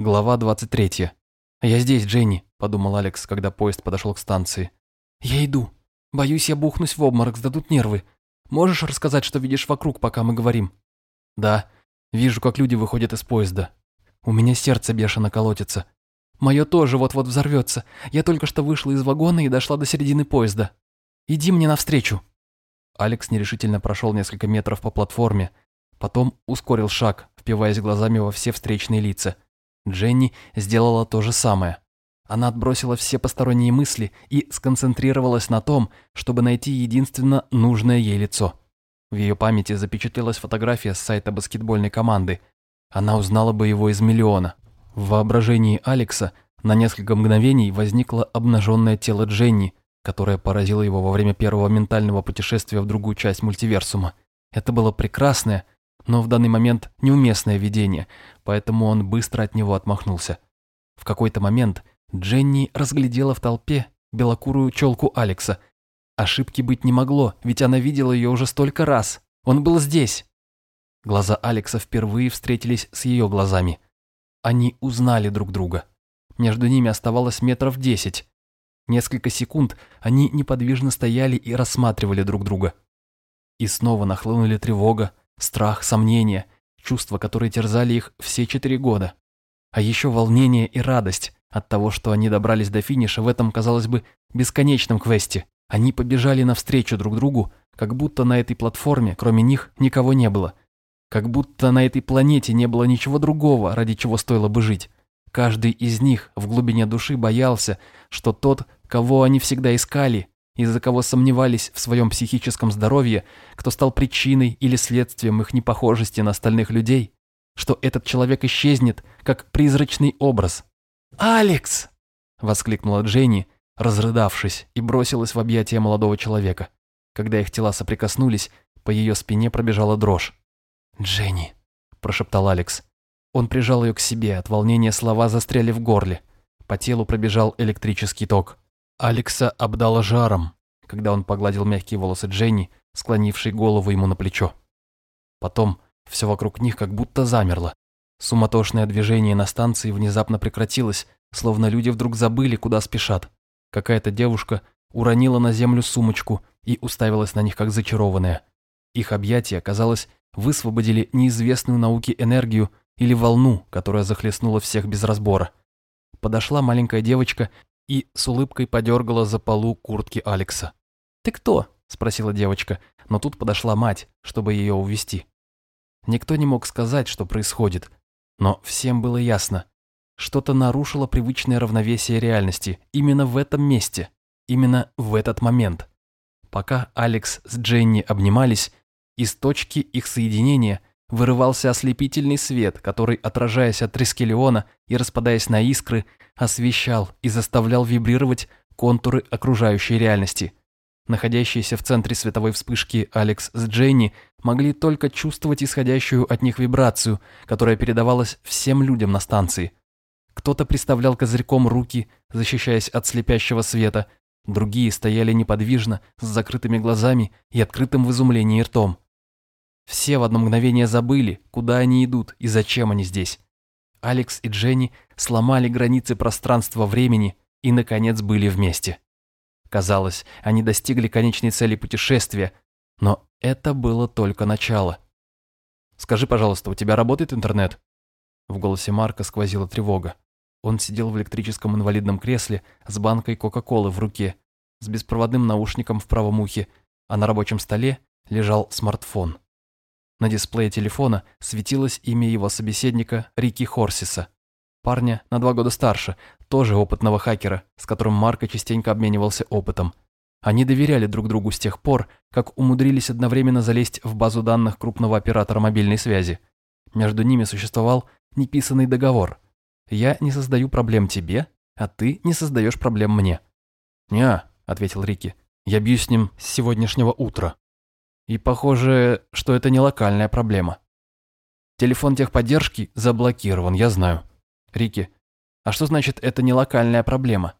Глава 23. «Я здесь, Дженни», – подумал Алекс, когда поезд подошел к станции. «Я иду. Боюсь, я бухнусь в обморок, сдадут нервы. Можешь рассказать, что видишь вокруг, пока мы говорим?» «Да. Вижу, как люди выходят из поезда. У меня сердце бешено колотится. Мое тоже вот-вот взорвется. Я только что вышла из вагона и дошла до середины поезда. Иди мне навстречу». Алекс нерешительно прошел несколько метров по платформе, потом ускорил шаг, впиваясь глазами во все встречные лица. Дженни сделала то же самое. Она отбросила все посторонние мысли и сконцентрировалась на том, чтобы найти единственно нужное ей лицо. В ее памяти запечатлелась фотография с сайта баскетбольной команды. Она узнала бы его из миллиона. В воображении Алекса на несколько мгновений возникло обнаженное тело Дженни, которое поразило его во время первого ментального путешествия в другую часть мультиверсума. Это было прекрасное, но в данный момент неуместное видение, поэтому он быстро от него отмахнулся. В какой-то момент Дженни разглядела в толпе белокурую челку Алекса. Ошибки быть не могло, ведь она видела ее уже столько раз. Он был здесь. Глаза Алекса впервые встретились с ее глазами. Они узнали друг друга. Между ними оставалось метров десять. Несколько секунд они неподвижно стояли и рассматривали друг друга. И снова нахлынули тревога, страх, сомнения, чувства, которые терзали их все четыре года. А еще волнение и радость от того, что они добрались до финиша в этом, казалось бы, бесконечном квесте. Они побежали навстречу друг другу, как будто на этой платформе, кроме них, никого не было. Как будто на этой планете не было ничего другого, ради чего стоило бы жить. Каждый из них в глубине души боялся, что тот, кого они всегда искали, из-за кого сомневались в своем психическом здоровье, кто стал причиной или следствием их непохожести на остальных людей, что этот человек исчезнет, как призрачный образ. «Алекс!» – воскликнула Дженни, разрыдавшись, и бросилась в объятия молодого человека. Когда их тела соприкоснулись, по ее спине пробежала дрожь. «Дженни!» – прошептал Алекс. Он прижал ее к себе, от волнения слова застряли в горле. По телу пробежал электрический ток. Алекса обдало жаром, когда он погладил мягкие волосы Дженни, склонившей голову ему на плечо. Потом все вокруг них как будто замерло. Суматошное движение на станции внезапно прекратилось, словно люди вдруг забыли, куда спешат. Какая-то девушка уронила на землю сумочку и уставилась на них как зачарованная. Их объятия, казалось, высвободили неизвестную науке энергию или волну, которая захлестнула всех без разбора. Подошла маленькая девочка и с улыбкой подергала за полу куртки Алекса. «Ты кто?» – спросила девочка, но тут подошла мать, чтобы ее увести. Никто не мог сказать, что происходит, но всем было ясно. Что-то нарушило привычное равновесие реальности именно в этом месте, именно в этот момент. Пока Алекс с Дженни обнимались, из точки их соединения вырывался ослепительный свет, который, отражаясь от Трискелиона и распадаясь на искры, освещал и заставлял вибрировать контуры окружающей реальности. Находящиеся в центре световой вспышки Алекс с Дженни могли только чувствовать исходящую от них вибрацию, которая передавалась всем людям на станции. Кто-то приставлял козырьком руки, защищаясь от слепящего света, другие стояли неподвижно, с закрытыми глазами и открытым в изумлении ртом. Все в одно мгновение забыли, куда они идут и зачем они здесь. Алекс и Дженни сломали границы пространства-времени и, наконец, были вместе. Казалось, они достигли конечной цели путешествия, но это было только начало. «Скажи, пожалуйста, у тебя работает интернет?» В голосе Марка сквозила тревога. Он сидел в электрическом инвалидном кресле с банкой Кока-Колы в руке, с беспроводным наушником в правом ухе, а на рабочем столе лежал смартфон. На дисплее телефона светилось имя его собеседника Рики Хорсиса, парня на два года старше, тоже опытного хакера, с которым Марко частенько обменивался опытом. Они доверяли друг другу с тех пор, как умудрились одновременно залезть в базу данных крупного оператора мобильной связи. Между ними существовал неписанный договор. «Я не создаю проблем тебе, а ты не создаешь проблем мне». «Не», — ответил Рики, — «я бьюсь с ним с сегодняшнего утра». И похоже, что это не локальная проблема. Телефон техподдержки заблокирован, я знаю. Рики, а что значит это не локальная проблема?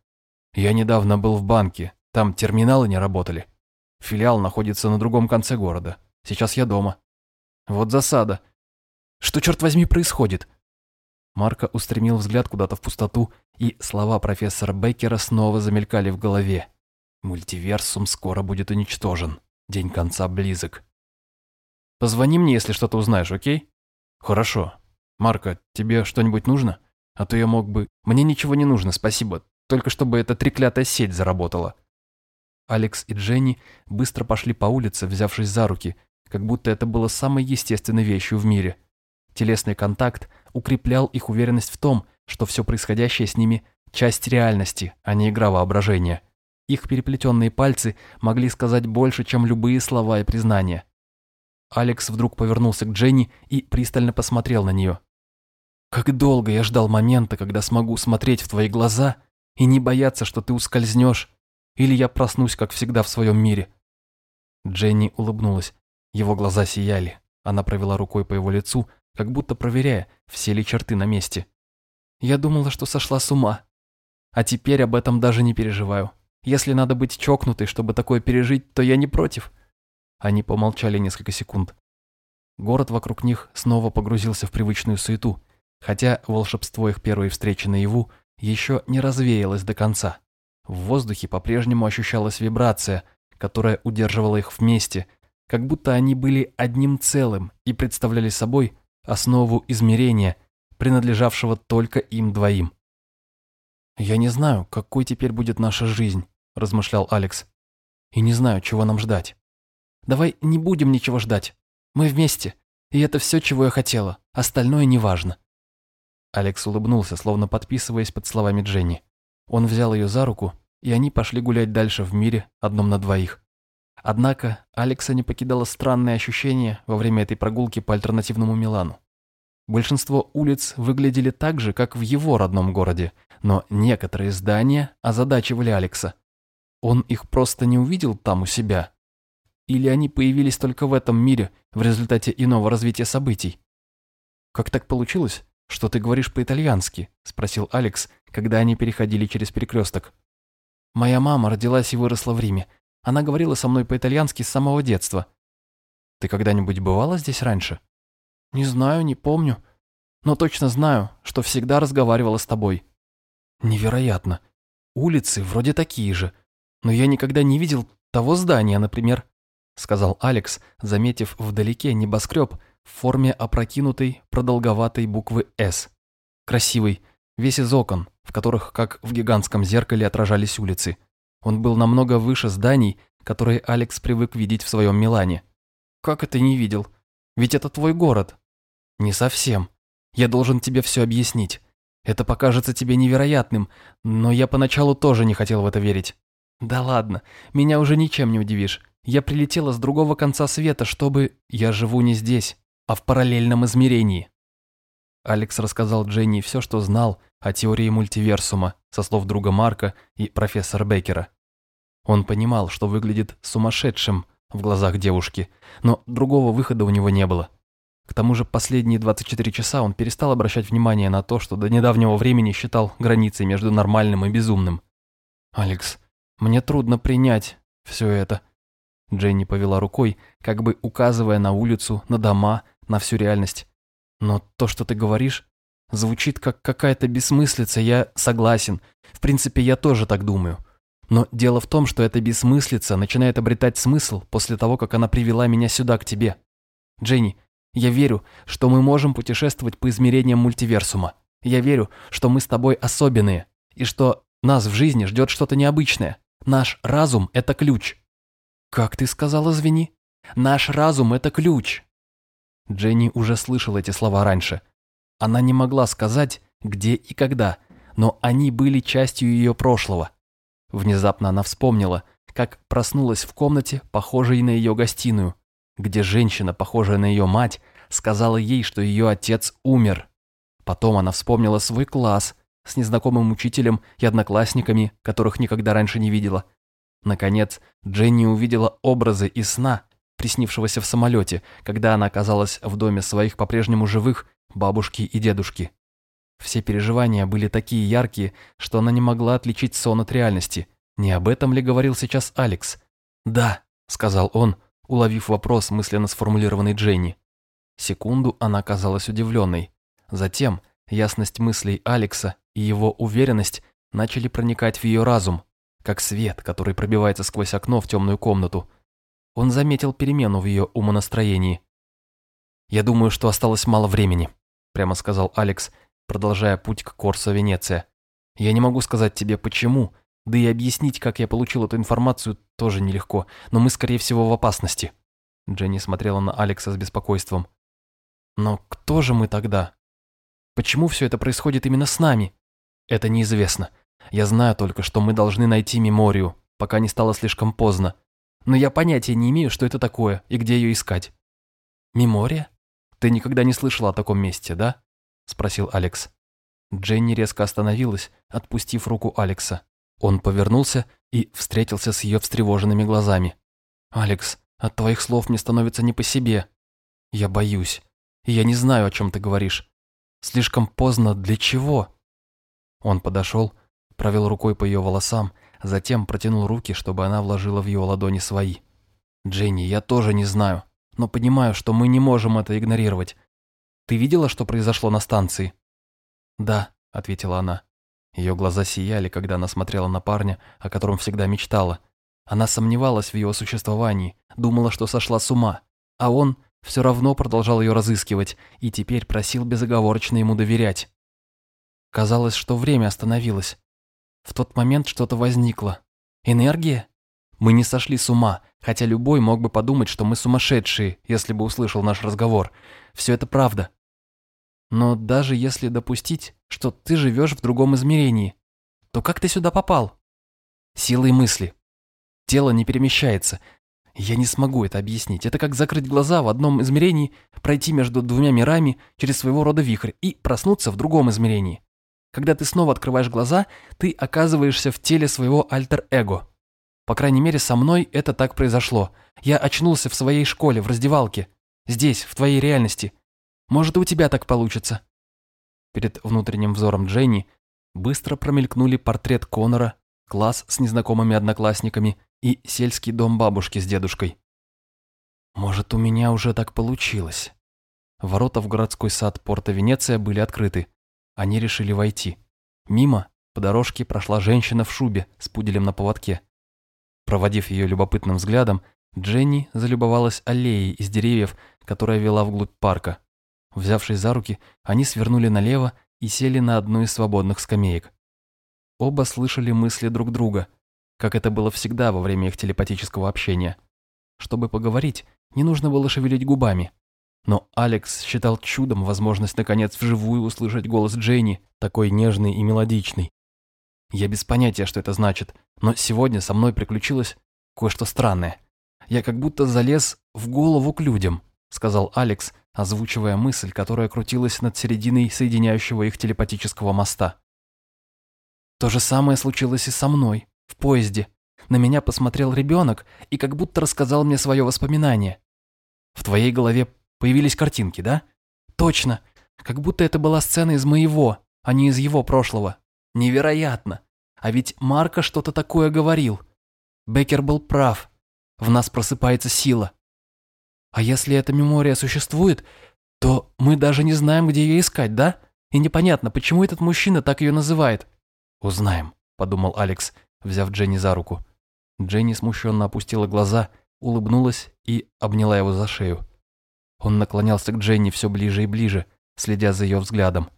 Я недавно был в банке, там терминалы не работали. Филиал находится на другом конце города. Сейчас я дома. Вот засада. Что, черт возьми, происходит? Марко устремил взгляд куда-то в пустоту, и слова профессора Беккера снова замелькали в голове. Мультиверсум скоро будет уничтожен. День конца близок. Позвони мне, если что-то узнаешь, окей? Хорошо. Марко, тебе что-нибудь нужно? А то я мог бы... Мне ничего не нужно, спасибо. Только чтобы эта треклятая сеть заработала. Алекс и Дженни быстро пошли по улице, взявшись за руки, как будто это было самой естественной вещью в мире. Телесный контакт укреплял их уверенность в том, что все происходящее с ними – часть реальности, а не игра воображения. Их переплетенные пальцы могли сказать больше, чем любые слова и признания. Алекс вдруг повернулся к Дженни и пристально посмотрел на нее. «Как долго я ждал момента, когда смогу смотреть в твои глаза и не бояться, что ты ускользнешь, или я проснусь, как всегда, в своем мире». Дженни улыбнулась. Его глаза сияли. Она провела рукой по его лицу, как будто проверяя, все ли черты на месте. «Я думала, что сошла с ума. А теперь об этом даже не переживаю. Если надо быть чокнутой, чтобы такое пережить, то я не против». Они помолчали несколько секунд. Город вокруг них снова погрузился в привычную суету, хотя волшебство их первой встречи наяву еще не развеялось до конца. В воздухе по-прежнему ощущалась вибрация, которая удерживала их вместе, как будто они были одним целым и представляли собой основу измерения, принадлежавшего только им двоим. «Я не знаю, какой теперь будет наша жизнь», – размышлял Алекс. «И не знаю, чего нам ждать. Давай не будем ничего ждать. Мы вместе, и это все, чего я хотела. Остальное неважно». Алекс улыбнулся, словно подписываясь под словами Дженни. Он взял ее за руку, и они пошли гулять дальше в мире, одном на двоих. Однако Алекса не покидало странное ощущение во время этой прогулки по альтернативному Милану. Большинство улиц выглядели так же, как в его родном городе, но некоторые здания озадачивали Алекса. Он их просто не увидел там у себя. Или они появились только в этом мире в результате иного развития событий? «Как так получилось, что ты говоришь по-итальянски?» – спросил Алекс, когда они переходили через перекресток. «Моя мама родилась и выросла в Риме. Она говорила со мной по-итальянски с самого детства. Ты когда-нибудь бывала здесь раньше? Не знаю, не помню. Но точно знаю, что всегда разговаривала с тобой. Невероятно. Улицы вроде такие же. Но я никогда не видел того здания, например, сказал Алекс, заметив вдалеке небоскреб в форме опрокинутой продолговатой буквы «С». Красивый, весь из окон, в которых, как в гигантском зеркале, отражались улицы. Он был намного выше зданий, которые Алекс привык видеть в своем Милане. «Как это не видел? Ведь это твой город». «Не совсем. Я должен тебе все объяснить. Это покажется тебе невероятным, но я поначалу тоже не хотел в это верить». «Да ладно, меня уже ничем не удивишь. Я прилетела с другого конца света, чтобы... Я живу не здесь, а в параллельном измерении». Алекс рассказал Дженни все, что знал о теории мультиверсума со слов друга Марка и профессора Беккера. Он понимал, что выглядит сумасшедшим в глазах девушки, но другого выхода у него не было. К тому же последние 24 часа он перестал обращать внимание на то, что до недавнего времени считал границей между нормальным и безумным. «Алекс, мне трудно принять все это». Дженни повела рукой, как бы указывая на улицу, на дома, на всю реальность. «Но то, что ты говоришь, звучит как какая-то бессмыслица, я согласен. В принципе, я тоже так думаю. Но дело в том, что эта бессмыслица начинает обретать смысл после того, как она привела меня сюда, к тебе. Дженни, я верю, что мы можем путешествовать по измерениям мультиверсума. Я верю, что мы с тобой особенные, и что нас в жизни ждет что-то необычное. Наш разум – это ключ. Как ты сказал, извини? Наш разум – это ключ. Дженни уже слышал эти слова раньше. Она не могла сказать, где и когда, но они были частью ее прошлого – Внезапно она вспомнила, как проснулась в комнате, похожей на ее гостиную, где женщина, похожая на ее мать, сказала ей, что ее отец умер. Потом она вспомнила свой класс с незнакомым учителем и одноклассниками, которых никогда раньше не видела. Наконец, Дженни увидела образы из сна, приснившегося в самолете, когда она оказалась в доме своих по-прежнему живых бабушки и дедушки. Все переживания были такие яркие, что она не могла отличить сон от реальности. Не об этом ли говорил сейчас Алекс? «Да», — сказал он, уловив вопрос, мысленно сформулированный Дженни. Секунду она казалась удивленной. Затем, Ясность мыслей Алекса и его уверенность начали проникать в ее разум, как свет, который пробивается сквозь окно в темную комнату. Он заметил перемену в ее умонастроении. «Я думаю, что осталось мало времени», – прямо сказал Алекс, продолжая путь к Корсо Венеция. «Я не могу сказать тебе почему, да и объяснить, как я получил эту информацию, тоже нелегко, но мы, скорее всего, в опасности». Дженни смотрела на Алекса с беспокойством. «Но кто же мы тогда? Почему все это происходит именно с нами?» «Это неизвестно. Я знаю только, что мы должны найти меморию, пока не стало слишком поздно. Но я понятия не имею, что это такое и где ее искать». «Мемория? Ты никогда не слышал о таком месте, да?» – спросил Алекс. Дженни резко остановилась, отпустив руку Алекса. Он повернулся и встретился с ее встревоженными глазами. «Алекс, от твоих слов мне становится не по себе. Я боюсь. И я не знаю, о чем ты говоришь. Слишком поздно для чего?» Он подошел, провел рукой по ее волосам, затем протянул руки, чтобы она вложила в его ладони свои. «Дженни, я тоже не знаю, но понимаю, что мы не можем это игнорировать. Ты видела, что произошло на станции?» «Да», — ответила она. Ее глаза сияли, когда она смотрела на парня, о котором всегда мечтала. Она сомневалась в его существовании, думала, что сошла с ума, а он все равно продолжал ее разыскивать и теперь просил безоговорочно ему доверять. Казалось, что время остановилось. В тот момент что-то возникло. Энергия? Мы не сошли с ума, хотя любой мог бы подумать, что мы сумасшедшие, если бы услышал наш разговор. Все это правда. Но даже если допустить, что ты живешь в другом измерении, то как ты сюда попал? Силой мысли. Тело не перемещается. Я не смогу это объяснить. Это как закрыть глаза в одном измерении, пройти между двумя мирами через своего рода вихрь и проснуться в другом измерении. Когда ты снова открываешь глаза, ты оказываешься в теле своего альтер-эго. По крайней мере, со мной это так произошло. Я очнулся в своей школе, в раздевалке. Здесь, в твоей реальности. Может, и у тебя так получится. Перед внутренним взором Дженни быстро промелькнули портрет Конора, класс с незнакомыми одноклассниками и сельский дом бабушки с дедушкой. Может, у меня уже так получилось. Ворота в городской сад порта Венеция были открыты. Они решили войти. Мимо по дорожке прошла женщина в шубе с пуделем на поводке. Проводив ее любопытным взглядом, Дженни залюбовалась аллеей из деревьев, которая вела вглубь парка. Взявшись за руки, они свернули налево и сели на одну из свободных скамеек. Оба слышали мысли друг друга, как это было всегда во время их телепатического общения. Чтобы поговорить, не нужно было шевелить губами. Но Алекс считал чудом возможность наконец вживую услышать голос Дженни, такой нежный и мелодичный. Я без понятия, что это значит, но сегодня со мной приключилось кое-что странное. Я как будто залез в голову к людям, сказал Алекс, озвучивая мысль, которая крутилась над серединой соединяющего их телепатического моста. То же самое случилось и со мной, в поезде. На меня посмотрел ребенок и как будто рассказал мне свое воспоминание. В твоей голове Появились картинки, да? Точно. Как будто это была сцена из моего, а не из его прошлого. Невероятно. А ведь Марко что-то такое говорил. Беккер был прав. В нас просыпается сила. А если эта мемория существует, то мы даже не знаем, где ее искать, да? И непонятно, почему этот мужчина так ее называет. Узнаем, подумал Алекс, взяв Дженни за руку. Дженни смущенно опустила глаза, улыбнулась и обняла его за шею. Он наклонялся к Дженни все ближе и ближе, следя за ее взглядом.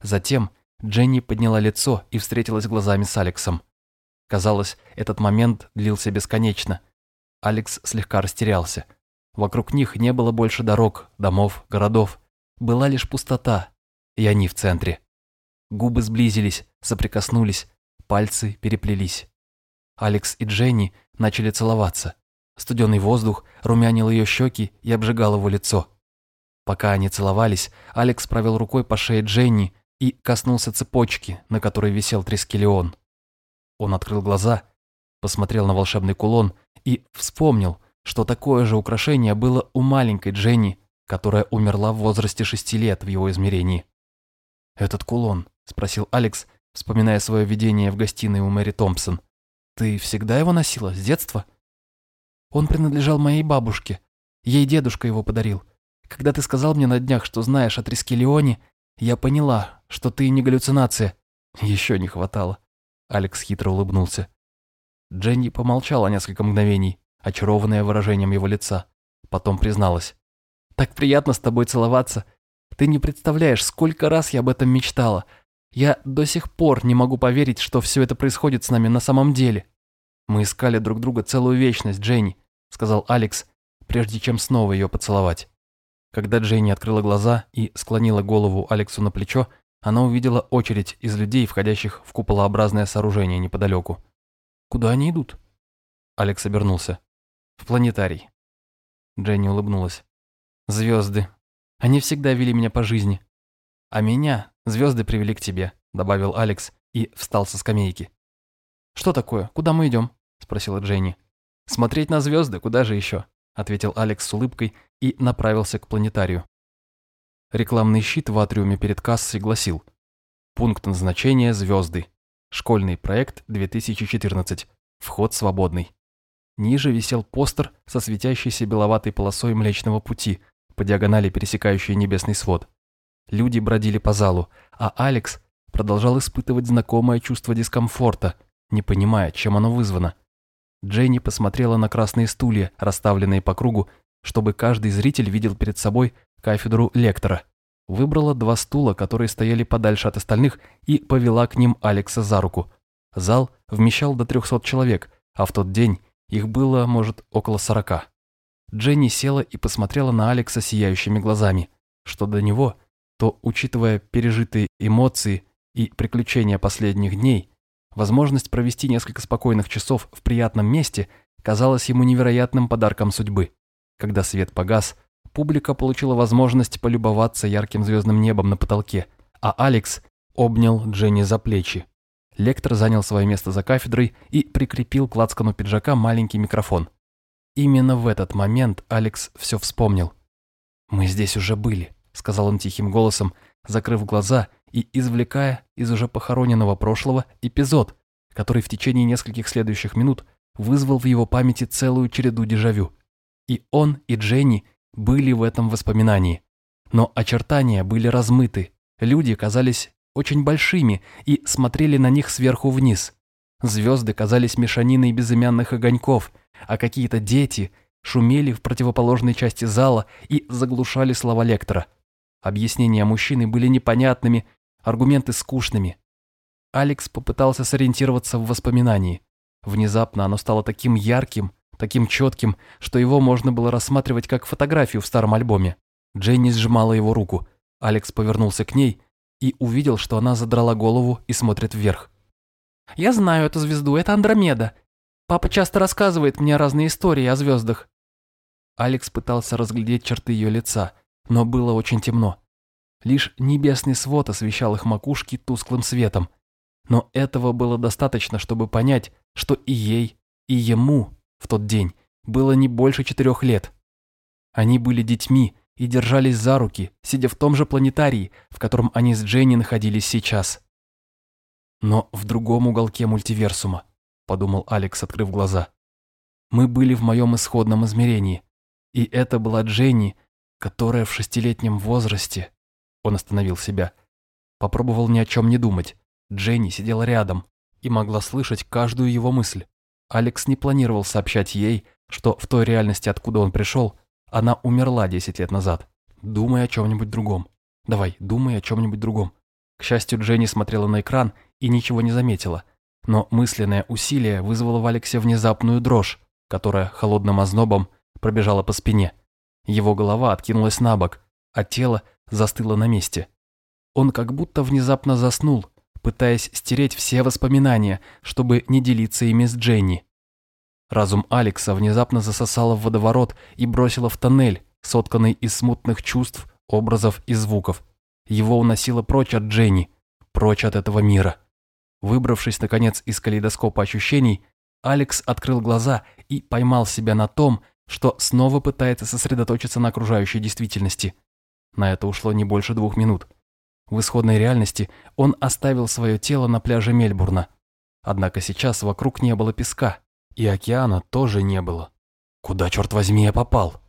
Затем Дженни подняла лицо и встретилась глазами с Алексом. Казалось, этот момент длился бесконечно. Алекс слегка растерялся. Вокруг них не было больше дорог, домов, городов. Была лишь пустота, и они в центре. Губы сблизились, соприкоснулись, пальцы переплелись. Алекс и Дженни начали целоваться. Студеный воздух румянил ее щеки и обжигал его лицо. Пока они целовались, Алекс провел рукой по шее Дженни и коснулся цепочки, на которой висел трискелион. Он открыл глаза, посмотрел на волшебный кулон и вспомнил, что такое же украшение было у маленькой Дженни, которая умерла в возрасте шести лет в его измерении. «Этот кулон?» – спросил Алекс, вспоминая свое видение в гостиной у Мэри Томпсон. «Ты всегда его носила, с детства?» Он принадлежал моей бабушке. Ей дедушка его подарил. Когда ты сказал мне на днях, что знаешь о Трискелионе, я поняла, что ты не галлюцинация. Еще не хватало. Алекс хитро улыбнулся. Дженни помолчала несколько мгновений, очарованная выражением его лица. Потом призналась. «Так приятно с тобой целоваться. Ты не представляешь, сколько раз я об этом мечтала. Я до сих пор не могу поверить, что все это происходит с нами на самом деле. Мы искали друг друга целую вечность, Дженни», сказал Алекс, прежде чем снова ее поцеловать. Когда Дженни открыла глаза и склонила голову Алексу на плечо, она увидела очередь из людей, входящих в куполообразное сооружение неподалеку. «Куда они идут?» Алекс обернулся. «В планетарий». Дженни улыбнулась. «Звезды. Они всегда вели меня по жизни. А меня звезды привели к тебе», добавил Алекс и встал со скамейки. «Что такое? Куда мы идем?» спросила Дженни. «Смотреть на звезды, куда же еще?» ответил Алекс с улыбкой и направился к планетарию. Рекламный щит в атриуме перед кассой гласил «Пункт назначения звезды. Школьный проект 2014. Вход свободный». Ниже висел постер со светящейся беловатой полосой Млечного Пути, по диагонали пересекающей небесный свод. Люди бродили по залу, а Алекс продолжал испытывать знакомое чувство дискомфорта, не понимая, чем оно вызвано. Дженни посмотрела на красные стулья, расставленные по кругу, чтобы каждый зритель видел перед собой кафедру лектора. Выбрала два стула, которые стояли подальше от остальных, и повела к ним Алекса за руку. Зал вмещал до 300 человек, а в тот день их было, может, около 40. Дженни села и посмотрела на Алекса сияющими глазами. Что до него, то, учитывая пережитые эмоции и приключения последних дней, Возможность провести несколько спокойных часов в приятном месте казалась ему невероятным подарком судьбы. Когда свет погас, публика получила возможность полюбоваться ярким звездным небом на потолке, а Алекс обнял Дженни за плечи. Лектор занял свое место за кафедрой и прикрепил к лацкану пиджака маленький микрофон. Именно в этот момент Алекс все вспомнил. «Мы здесь уже были», — сказал он тихим голосом, закрыв глаза и извлекая из уже похороненного прошлого эпизод, который в течение нескольких следующих минут вызвал в его памяти целую череду дежавю. И он, и Дженни были в этом воспоминании. Но очертания были размыты, люди казались очень большими и смотрели на них сверху вниз. Звезды казались мешаниной безымянных огоньков, а какие-то дети шумели в противоположной части зала и заглушали слова лектора. Объяснения мужчины были непонятными аргументы скучными. Алекс попытался сориентироваться в воспоминании. Внезапно оно стало таким ярким, таким четким, что его можно было рассматривать как фотографию в старом альбоме. Дженни сжимала его руку. Алекс повернулся к ней и увидел, что она задрала голову и смотрит вверх. «Я знаю эту звезду, это Андромеда. Папа часто рассказывает мне разные истории о звездах». Алекс пытался разглядеть черты ее лица, но было очень темно. Лишь небесный свод освещал их макушки тусклым светом. Но этого было достаточно, чтобы понять, что и ей, и ему в тот день было не больше четырех лет. Они были детьми и держались за руки, сидя в том же планетарии, в котором они с Дженни находились сейчас. Но в другом уголке мультиверсума, подумал Алекс, открыв глаза. Мы были в моем исходном измерении, и это была Дженни, которая в шестилетнем возрасте он остановил себя. Попробовал ни о чем не думать. Дженни сидела рядом и могла слышать каждую его мысль. Алекс не планировал сообщать ей, что в той реальности, откуда он пришел, она умерла 10 лет назад. Думай о чем-нибудь другом. Давай, думай о чем-нибудь другом. К счастью, Дженни смотрела на экран и ничего не заметила. Но мысленное усилие вызвало в Алексе внезапную дрожь, которая холодным ознобом пробежала по спине. Его голова откинулась на бок, а тело застыло на месте. Он как будто внезапно заснул, пытаясь стереть все воспоминания, чтобы не делиться ими с Дженни. Разум Алекса внезапно засосало в водоворот и бросило в тоннель, сотканный из смутных чувств, образов и звуков. Его уносило прочь от Дженни, прочь от этого мира. Выбравшись, наконец, из калейдоскопа ощущений, Алекс открыл глаза и поймал себя на том, что снова пытается сосредоточиться на окружающей действительности. На это ушло не больше двух минут. В исходной реальности он оставил свое тело на пляже Мельбурна. Однако сейчас вокруг не было песка, и океана тоже не было. Куда, черт возьми, я попал?